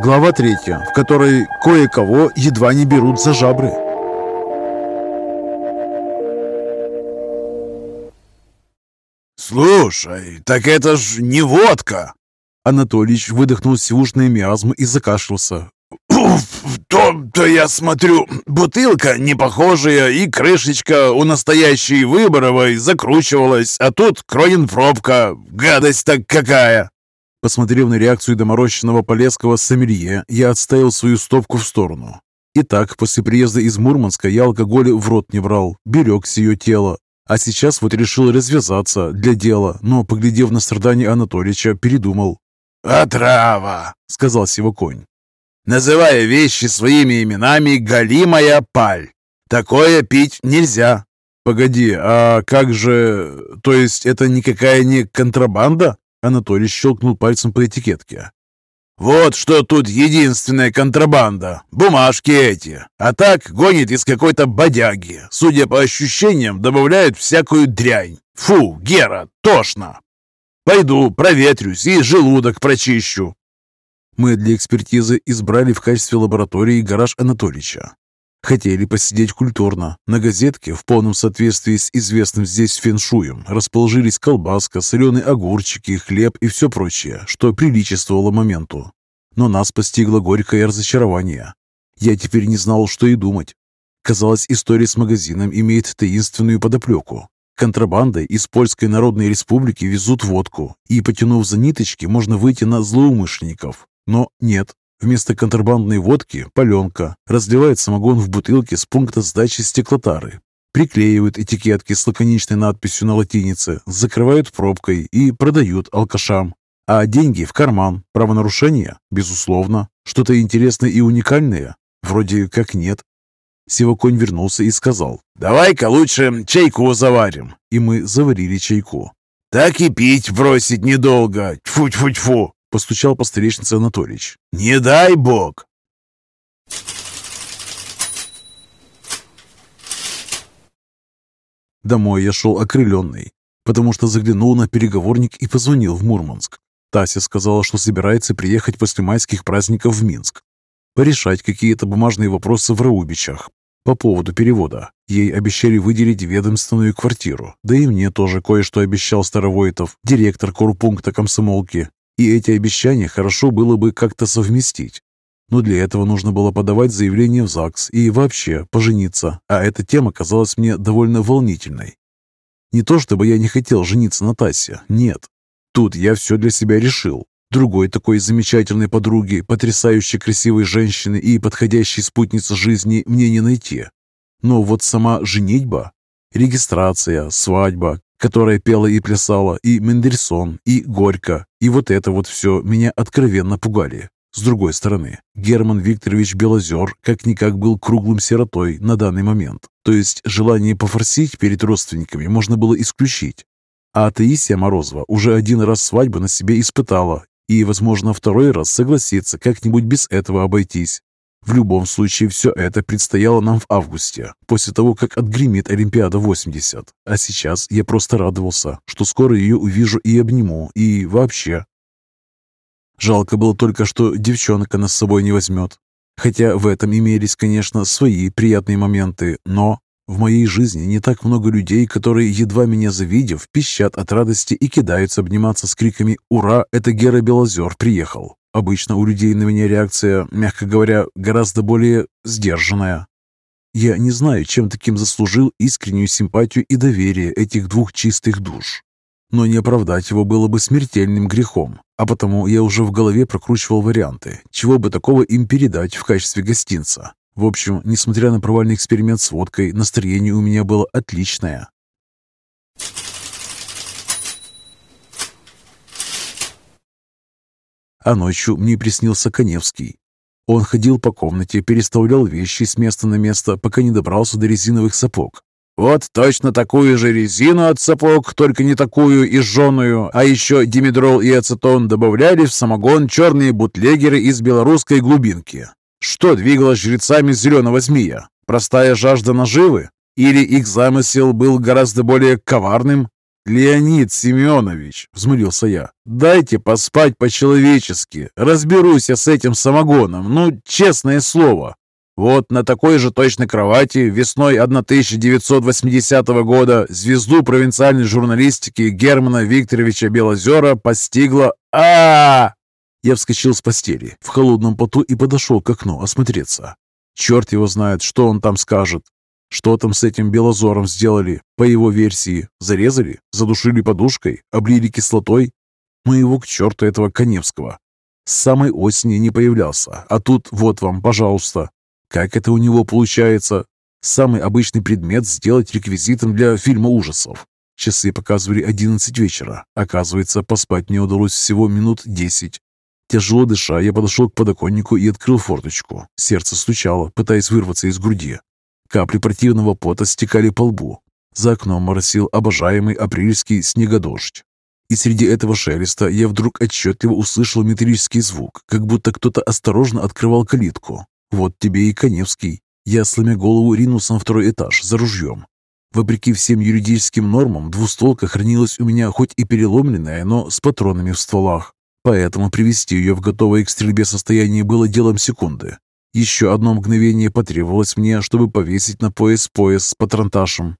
Глава третья, в которой кое-кого едва не берут за жабры. «Слушай, так это ж не водка!» Анатолич выдохнул сивушный миазм и закашлялся. «То-то я смотрю, бутылка не похожая, и крышечка у настоящей Выборовой закручивалась, а тут Кронин пробка. Гадость так какая!» Посмотрев на реакцию доморощенного полесского сомелье, я отставил свою стопку в сторону. Итак, после приезда из Мурманска я алкоголя в рот не брал, берег с ее тело. А сейчас вот решил развязаться для дела, но, поглядев на страдания Анатолича, передумал. «Отрава!» — сказал Сивоконь. «Называя вещи своими именами, галимая паль. Такое пить нельзя». «Погоди, а как же... То есть это никакая не контрабанда?» Анатолий щелкнул пальцем по этикетке. «Вот что тут единственная контрабанда. Бумажки эти. А так гонит из какой-то бодяги. Судя по ощущениям, добавляют всякую дрянь. Фу, Гера, тошно. Пойду проветрюсь и желудок прочищу». Мы для экспертизы избрали в качестве лаборатории гараж Анатолича. Хотели посидеть культурно. На газетке, в полном соответствии с известным здесь феншуем, расположились колбаска, соленые огурчики, хлеб и все прочее, что приличествовало моменту. Но нас постигло горькое разочарование. Я теперь не знал, что и думать. Казалось, история с магазином имеет таинственную подоплеку. Контрабандой из Польской Народной Республики везут водку, и, потянув за ниточки, можно выйти на злоумышленников. Но нет, Вместо контрабандной водки – паленка. Разливает самогон в бутылке с пункта сдачи стеклотары. Приклеивают этикетки с лаконичной надписью на латинице, закрывают пробкой и продают алкашам. А деньги в карман. Правонарушение? Безусловно. Что-то интересное и уникальное? Вроде как нет. Сивоконь вернулся и сказал, «Давай-ка лучше чайку заварим». И мы заварили чайку. «Так и пить бросить недолго. Тьфу-тьфу-тьфу!» Постучал по столешнице Анатольевич. «Не дай бог!» Домой я шел окрыленный, потому что заглянул на переговорник и позвонил в Мурманск. Тася сказала, что собирается приехать после майских праздников в Минск, порешать какие-то бумажные вопросы в Раубичах. По поводу перевода. Ей обещали выделить ведомственную квартиру, да и мне тоже кое-что обещал Старовойтов, директор корпункта комсомолки, и эти обещания хорошо было бы как-то совместить. Но для этого нужно было подавать заявление в ЗАГС и вообще пожениться, а эта тема казалась мне довольно волнительной. Не то чтобы я не хотел жениться на Тасе, нет. Тут я все для себя решил. Другой такой замечательной подруги, потрясающе красивой женщины и подходящей спутницы жизни мне не найти. Но вот сама женитьба, регистрация, свадьба, которая пела и плясала, и Мендельсон, и Горько, и вот это вот все меня откровенно пугали. С другой стороны, Герман Викторович Белозер как-никак был круглым сиротой на данный момент, то есть желание пофорсить перед родственниками можно было исключить. А Таисия Морозова уже один раз свадьбу на себе испытала и, возможно, второй раз согласится как-нибудь без этого обойтись. В любом случае, все это предстояло нам в августе, после того, как отгремит Олимпиада 80. А сейчас я просто радовался, что скоро ее увижу и обниму, и вообще. Жалко было только, что девчонка нас с собой не возьмет. Хотя в этом имелись, конечно, свои приятные моменты, но в моей жизни не так много людей, которые, едва меня завидев, пищат от радости и кидаются обниматься с криками «Ура! Это Гера Белозер приехал!» Обычно у людей на меня реакция, мягко говоря, гораздо более сдержанная. Я не знаю, чем таким заслужил искреннюю симпатию и доверие этих двух чистых душ. Но не оправдать его было бы смертельным грехом, а потому я уже в голове прокручивал варианты, чего бы такого им передать в качестве гостинца. В общем, несмотря на провальный эксперимент с водкой, настроение у меня было отличное. А ночью мне приснился Коневский. Он ходил по комнате, переставлял вещи с места на место, пока не добрался до резиновых сапог. «Вот точно такую же резину от сапог, только не такую и жженую, а еще димедрол и ацетон добавляли в самогон черные бутлегеры из белорусской глубинки. Что двигало жрецами зеленого змея? Простая жажда наживы? Или их замысел был гораздо более коварным? «Леонид Семенович», — взмолился я, — «дайте поспать по-человечески. Разберусь я с этим самогоном, ну, честное слово». Вот на такой же точной кровати весной 1980 года звезду провинциальной журналистики Германа Викторовича Белозера постигла... а, -а, -а Я вскочил с постели в холодном поту и подошел к окну осмотреться. Черт его знает, что он там скажет. Что там с этим Белозором сделали? По его версии, зарезали, задушили подушкой, облили кислотой? Ну его к черту этого Коневского. С самой осени не появлялся, а тут вот вам, пожалуйста. Как это у него получается? Самый обычный предмет сделать реквизитом для фильма ужасов. Часы показывали 11 вечера. Оказывается, поспать мне удалось всего минут 10. Тяжело дыша, я подошел к подоконнику и открыл форточку. Сердце стучало, пытаясь вырваться из груди. Капли противного пота стекали по лбу. За окном моросил обожаемый апрельский снегодождь. И среди этого шелеста я вдруг отчетливо услышал металлический звук, как будто кто-то осторожно открывал калитку. Вот тебе и Коневский. Я, сломя голову, ринулся на второй этаж за ружьем. Вопреки всем юридическим нормам, двустолка хранилась у меня хоть и переломленная, но с патронами в стволах. Поэтому привести ее в готовое к стрельбе состояние было делом секунды. Еще одно мгновение потребовалось мне, чтобы повесить на пояс пояс с патронташем.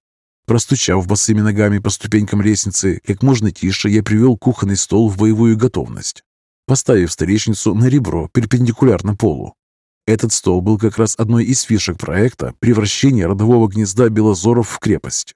Простучав босыми ногами по ступенькам лестницы, как можно тише я привел кухонный стол в боевую готовность, поставив столешницу на ребро перпендикулярно полу. Этот стол был как раз одной из фишек проекта превращения родового гнезда Белозоров в крепость.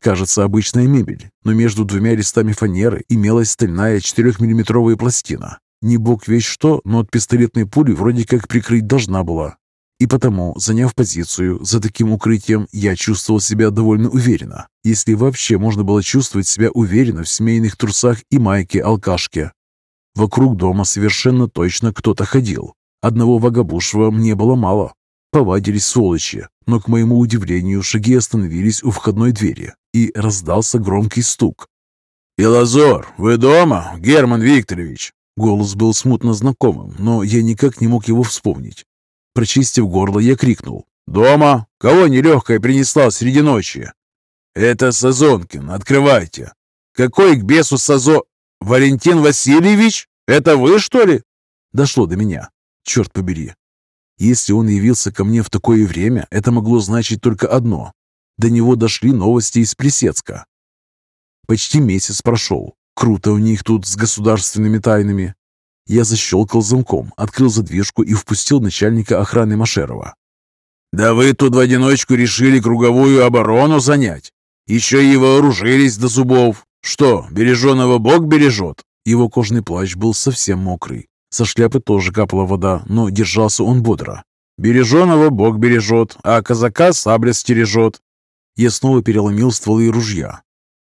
Кажется, обычная мебель, но между двумя листами фанеры имелась стальная 4-миллиметровая пластина, не бог весь что, но от пистолетной пули вроде как прикрыть должна была. И потому, заняв позицию за таким укрытием, я чувствовал себя довольно уверенно, если вообще можно было чувствовать себя уверенно в семейных трусах и майке-алкашке. Вокруг дома совершенно точно кто-то ходил. Одного вагабушева мне было мало. Повадились сволочи, но, к моему удивлению, шаги остановились у входной двери, и раздался громкий стук. «Белозор, вы дома, Герман Викторович?» Голос был смутно знакомым, но я никак не мог его вспомнить. Прочистив горло, я крикнул. «Дома? Кого нелегкая принесла среди ночи?» «Это Сазонкин, открывайте!» «Какой к бесу Сазо... Валентин Васильевич? Это вы, что ли?» Дошло до меня. Черт побери. Если он явился ко мне в такое время, это могло значить только одно. До него дошли новости из Плесецка. Почти месяц прошел. Круто у них тут с государственными тайнами. Я защелкал замком, открыл задвижку и впустил начальника охраны Машерова. «Да вы тут в одиночку решили круговую оборону занять? Еще и вооружились до зубов. Что, береженого Бог бережет?» Его кожный плащ был совсем мокрый. Со шляпы тоже капала вода, но держался он бодро. «Береженого Бог бережет, а казака сабля стережет». Я снова переломил стволы ружья,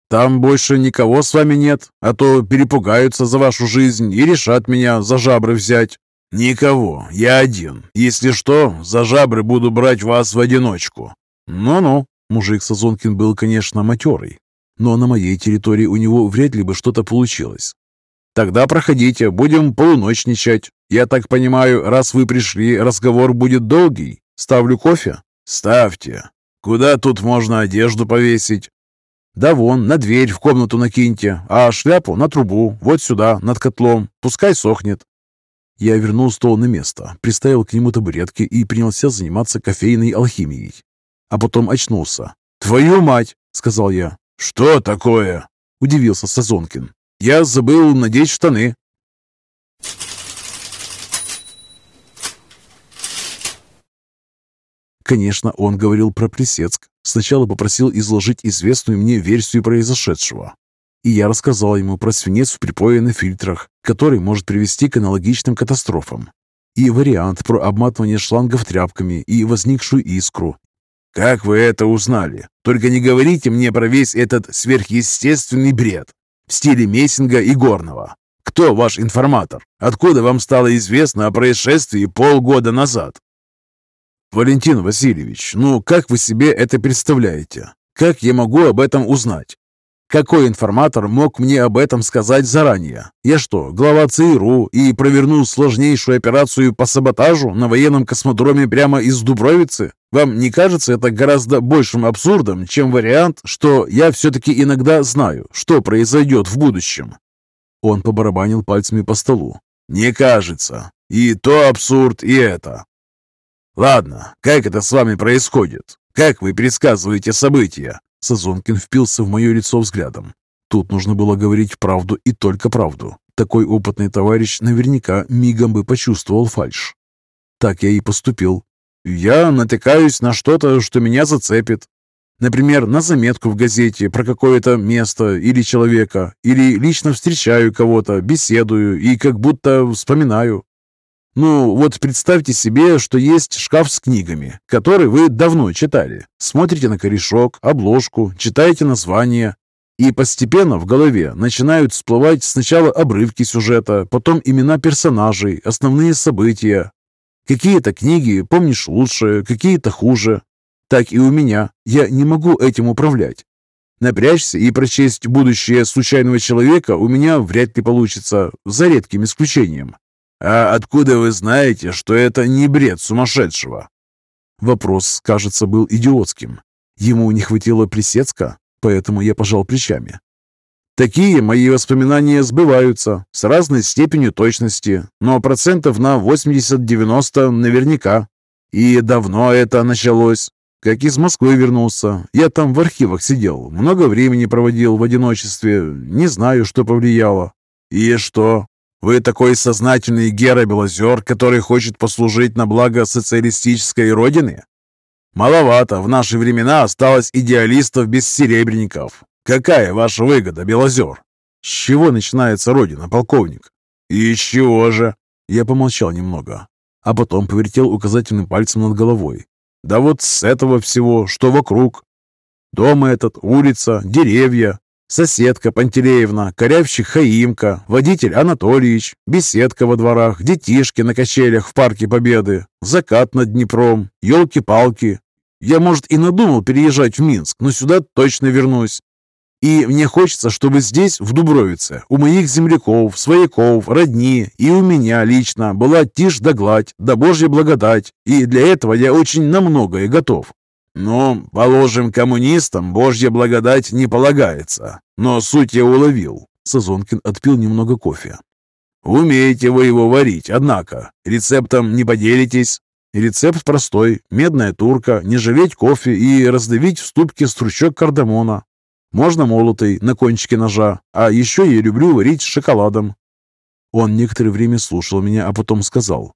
там больше никого с вами нет, а то перепугаются за вашу жизнь и решат меня за жабры взять». «Никого, я один. Если что, за жабры буду брать вас в одиночку». «Ну-ну». Мужик Сазонкин был, конечно, матерый, но на моей территории у него вряд ли бы что-то получилось. «Тогда проходите, будем полуночничать. Я так понимаю, раз вы пришли, разговор будет долгий. Ставлю кофе?» «Ставьте. Куда тут можно одежду повесить?» Да вон, на дверь в комнату накиньте, а шляпу на трубу, вот сюда, над котлом. Пускай сохнет. Я вернул стол на место, приставил к нему табуретки и принялся заниматься кофейной алхимией. А потом очнулся. «Твою мать!» — сказал я. «Что такое?» — удивился Сазонкин. «Я забыл надеть штаны». Конечно, он говорил про Плесецк. Сначала попросил изложить известную мне версию произошедшего. И я рассказал ему про свинец в припое на фильтрах, который может привести к аналогичным катастрофам. И вариант про обматывание шлангов тряпками и возникшую искру. «Как вы это узнали? Только не говорите мне про весь этот сверхъестественный бред в стиле Мессинга и Горного. Кто ваш информатор? Откуда вам стало известно о происшествии полгода назад?» «Валентин Васильевич, ну как вы себе это представляете? Как я могу об этом узнать?» Какой информатор мог мне об этом сказать заранее? Я что, глава ЦРУ и провернул сложнейшую операцию по саботажу на военном космодроме прямо из Дубровицы? Вам не кажется это гораздо большим абсурдом, чем вариант, что я все-таки иногда знаю, что произойдет в будущем?» Он побарабанил пальцами по столу. «Не кажется. И то абсурд, и это. Ладно, как это с вами происходит? Как вы предсказываете события?» Сазонкин впился в мое лицо взглядом. Тут нужно было говорить правду и только правду. Такой опытный товарищ наверняка мигом бы почувствовал фальшь. Так я и поступил. Я натыкаюсь на что-то, что меня зацепит. Например, на заметку в газете про какое-то место или человека, или лично встречаю кого-то, беседую и как будто вспоминаю. Ну, вот представьте себе, что есть шкаф с книгами, который вы давно читали. Смотрите на корешок, обложку, читаете название, и постепенно в голове начинают всплывать сначала обрывки сюжета, потом имена персонажей, основные события. Какие-то книги помнишь лучше, какие-то хуже. Так и у меня. Я не могу этим управлять. Напрячься и прочесть будущее случайного человека у меня вряд ли получится, за редким исключением. «А откуда вы знаете, что это не бред сумасшедшего?» Вопрос, кажется, был идиотским. Ему не хватило присецка, поэтому я пожал плечами. Такие мои воспоминания сбываются с разной степенью точности, но процентов на 80-90 наверняка. И давно это началось. Как из Москвы вернулся. Я там в архивах сидел, много времени проводил в одиночестве. Не знаю, что повлияло. И что? Вы такой сознательный Гера Белозер, который хочет послужить на благо социалистической родины? Маловато в наши времена осталось идеалистов без серебряников. Какая ваша выгода, Белозер? С чего начинается родина, полковник? И чего же? Я помолчал немного, а потом повертел указательным пальцем над головой. Да вот с этого всего, что вокруг. Дом этот, улица, деревья, Соседка Пантелеевна, корявщик Хаимка, водитель Анатольевич, беседка во дворах, детишки на качелях в Парке Победы, закат над Днепром, елки-палки. Я, может, и надумал переезжать в Минск, но сюда точно вернусь. И мне хочется, чтобы здесь, в Дубровице, у моих земляков, свояков, родни и у меня лично была тишь да гладь, да божья благодать. И для этого я очень на многое готов. «Ну, положим, коммунистам божья благодать не полагается, но суть я уловил». Сазонкин отпил немного кофе. «Умеете вы его варить, однако. Рецептом не поделитесь?» Рецепт простой. Медная турка, не жалеть кофе и раздавить в ступке стручок кардамона. Можно молотый, на кончике ножа. А еще я люблю варить с шоколадом. Он некоторое время слушал меня, а потом сказал.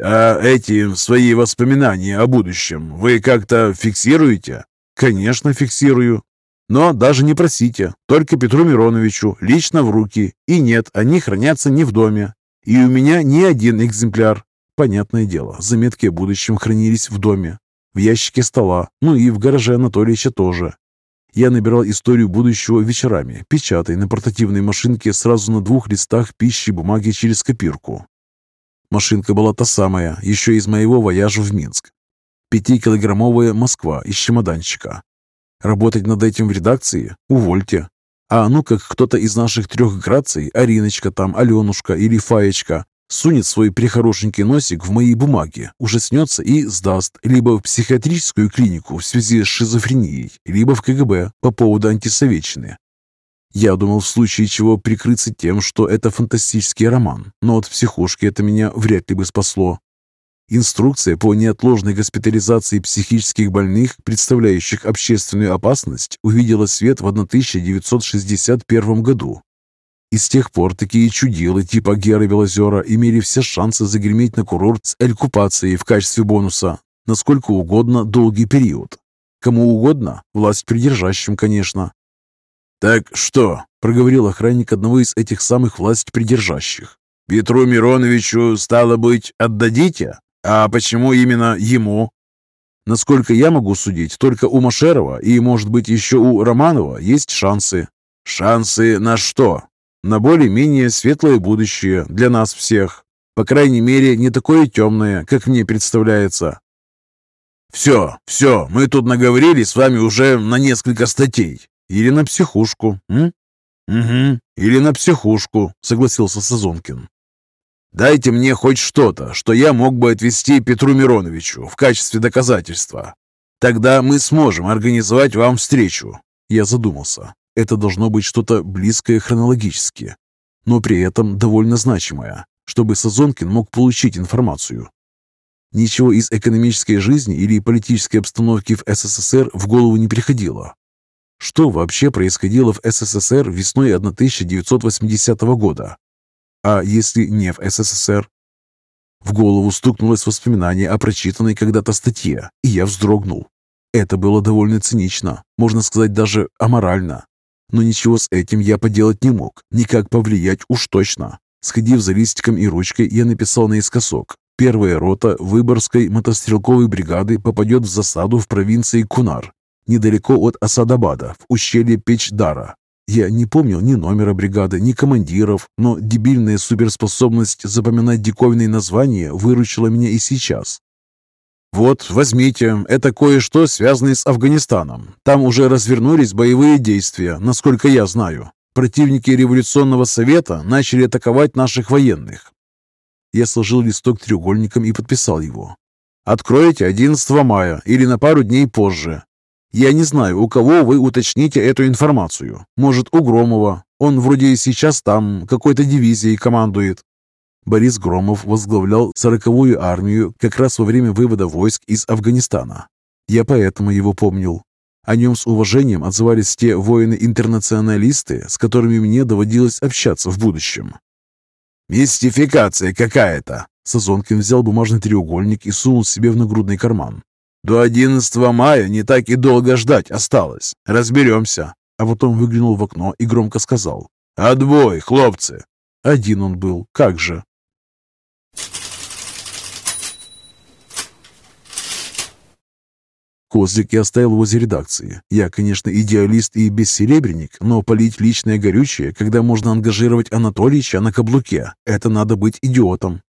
«А эти свои воспоминания о будущем вы как-то фиксируете?» «Конечно, фиксирую. Но даже не просите, только Петру Мироновичу, лично в руки. И нет, они хранятся не в доме. И у меня ни один экземпляр. Понятное дело, заметки о будущем хранились в доме, в ящике стола, ну и в гараже Анатолича тоже. Я набирал историю будущего вечерами, печатой на портативной машинке сразу на двух листах пищи бумаги через копирку. Машинка была та самая, еще из моего вояжа в Минск. Пятикилограммовая Москва из чемоданчика. Работать над этим в редакции? Увольте. А ну как кто-то из наших трех граций, Ариночка там, Аленушка или Фаечка, сунет свой прихорошенький носик в мои бумаги, ужаснется и сдаст либо в психиатрическую клинику в связи с шизофренией, либо в КГБ по поводу антисоветчины. Я думал в случае чего прикрыться тем, что это фантастический роман, но от психушки это меня вряд ли бы спасло. Инструкция по неотложной госпитализации психических больных, представляющих общественную опасность, увидела свет в 1961 году. И с тех пор такие чудилы типа Геры Белозера имели все шансы загреметь на курорт с элькупацией в качестве бонуса, насколько угодно долгий период. Кому угодно, власть придержащим, конечно, «Так что?» – проговорил охранник одного из этих самых власть придержащих. «Петру Мироновичу, стало быть, отдадите? А почему именно ему?» Насколько я могу судить, только у Машерова и, может быть, еще у Романова есть шансы. Шансы на что? На более-менее светлое будущее для нас всех. По крайней мере, не такое темное, как мне представляется. «Все, все, мы тут наговорили с вами уже на несколько статей. Или на психушку, м? Угу, или на психушку, согласился Сазонкин. Дайте мне хоть что-то, что я мог бы отвести Петру Мироновичу в качестве доказательства. Тогда мы сможем организовать вам встречу. Я задумался. Это должно быть что-то близкое хронологически, но при этом довольно значимое, чтобы Сазонкин мог получить информацию. Ничего из экономической жизни или политической обстановки в СССР в голову не приходило. Что вообще происходило в СССР весной 1980 года? А если не в СССР? В голову стукнулось воспоминание о прочитанной когда-то статье, и я вздрогнул. Это было довольно цинично, можно сказать даже аморально. Но ничего с этим я поделать не мог, никак повлиять уж точно. Сходив за листиком и ручкой, я написал наискосок. Первая рота Выборгской мотострелковой бригады попадет в засаду в провинции Кунар, недалеко от Асадабада, в ущелье Печдара. Я не помнил ни номера бригады, ни командиров, но дебильная суперспособность запоминать диковинные названия выручила меня и сейчас. «Вот, возьмите, это кое-что, связанное с Афганистаном. Там уже развернулись боевые действия, насколько я знаю. Противники революционного совета начали атаковать наших военных». Я сложил листок треугольником и подписал его. «Откройте 11 мая или на пару дней позже. Я не знаю, у кого вы уточните эту информацию. Может, у Громова. Он вроде сейчас там, какой-то дивизией командует. Борис Громов возглавлял сороковую армию как раз во время вывода войск из Афганистана. Я поэтому его помнил. О нем с уважением отзывались те воины-интернационалисты, с которыми мне доводилось общаться в будущем. «Мистификация какая-то!» Сазонкин взял бумажный треугольник и сунул себе в нагрудный карман. До 11 мая не так и долго ждать осталось. Разберемся. А потом выглянул в окно и громко сказал. «Отбой, хлопцы!» Один он был, как же. Козлик я оставил возле редакции. Я, конечно, идеалист и бессеребренник, но полить личное горючее, когда можно ангажировать Анатольевича на каблуке, это надо быть идиотом.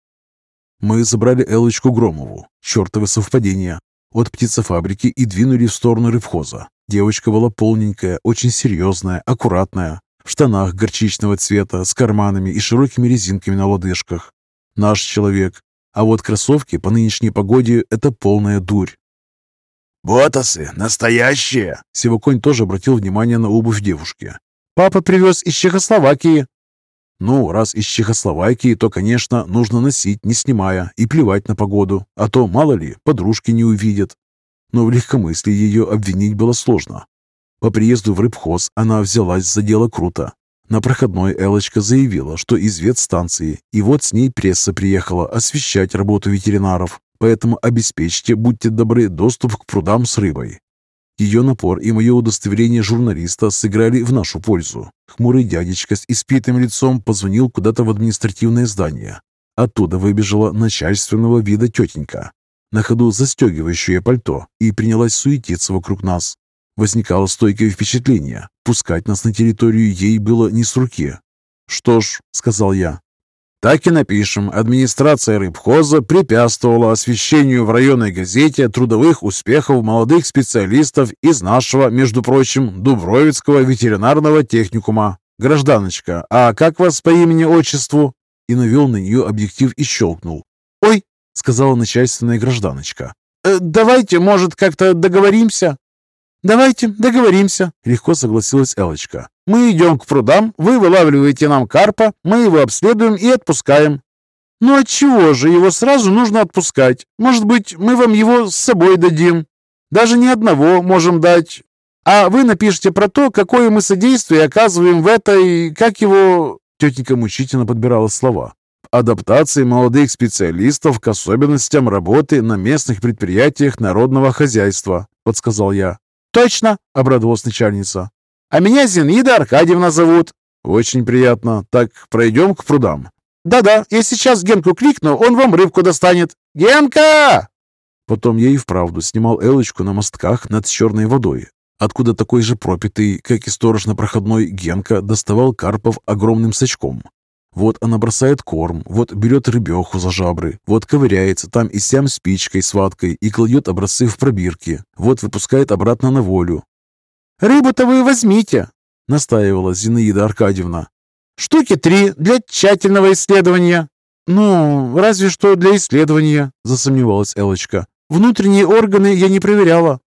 Мы забрали Элочку Громову. Чертовы совпадения от птицефабрики и двинули в сторону ревхоза. Девочка была полненькая, очень серьезная, аккуратная, в штанах горчичного цвета, с карманами и широкими резинками на лодыжках. Наш человек. А вот кроссовки по нынешней погоде – это полная дурь. «Ботасы настоящие!» Сивоконь тоже обратил внимание на обувь девушки. «Папа привез из Чехословакии». Ну, раз из Чехословакии, то, конечно, нужно носить, не снимая, и плевать на погоду, а то, мало ли, подружки не увидят. Но в легкомыслии ее обвинить было сложно. По приезду в рыбхоз она взялась за дело круто. На проходной Элочка заявила, что из ветстанции, и вот с ней пресса приехала освещать работу ветеринаров, поэтому обеспечьте, будьте добры, доступ к прудам с рыбой. Ее напор и мое удостоверение журналиста сыграли в нашу пользу. Хмурый дядечка с испитым лицом позвонил куда-то в административное здание. Оттуда выбежала начальственного вида тетенька, на ходу застегивающая пальто, и принялась суетиться вокруг нас. Возникало стойкое впечатление. Пускать нас на территорию ей было не с руки. «Что ж», — сказал я, так и напишем. Администрация рыбхоза препятствовала освещению в районной газете трудовых успехов молодых специалистов из нашего, между прочим, Дубровицкого ветеринарного техникума. Гражданочка, а как вас по имени-отчеству? И навел на нее объектив и щелкнул. «Ой!» — сказала начальственная гражданочка. «Э, «Давайте, может, как-то договоримся?» «Давайте, договоримся», — легко согласилась Элочка. Мы идем к прудам, вы вылавливаете нам карпа, мы его обследуем и отпускаем. Ну отчего же его сразу нужно отпускать? Может быть, мы вам его с собой дадим? Даже не одного можем дать. А вы напишите про то, какое мы содействие оказываем в этой... Как его... Тетенька мучительно подбирала слова. Адаптации молодых специалистов к особенностям работы на местных предприятиях народного хозяйства, подсказал я. «Точно!» — обрадовалась начальница. А меня Зинаида Аркадьевна зовут». «Очень приятно. Так, пройдем к прудам». «Да-да, я сейчас Генку кликну, он вам рыбку достанет». «Генка!» Потом я и вправду снимал Элочку на мостках над черной водой, откуда такой же пропитый, как и сторож на проходной, Генка доставал карпов огромным сачком. Вот она бросает корм, вот берет рыбеху за жабры, вот ковыряется там и сям спичкой с ваткой и кладет образцы в пробирки, вот выпускает обратно на волю, «Рыбу-то вы возьмите», — настаивала Зинаида Аркадьевна. «Штуки три для тщательного исследования». «Ну, разве что для исследования», — засомневалась Элочка. «Внутренние органы я не проверяла».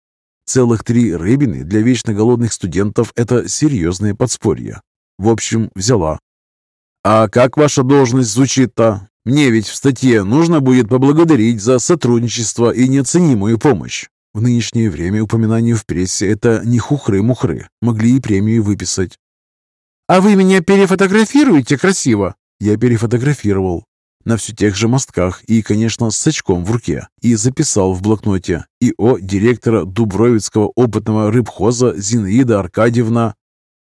Целых три рыбины для вечно голодных студентов – это серьезное подспорье. В общем, взяла. «А как ваша должность звучит-то? Мне ведь в статье нужно будет поблагодарить за сотрудничество и неоценимую помощь. В нынешнее время упоминание в прессе – это не хухры-мухры. Могли и премию выписать. «А вы меня перефотографируете красиво?» Я перефотографировал. На все тех же мостках и, конечно, с сачком в руке. И записал в блокноте ИО директора Дубровицкого опытного рыбхоза Зинаида Аркадьевна.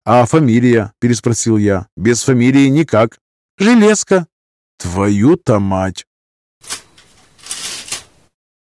«А фамилия?» – переспросил я. «Без фамилии никак». «Железка». «Твою-то мать!»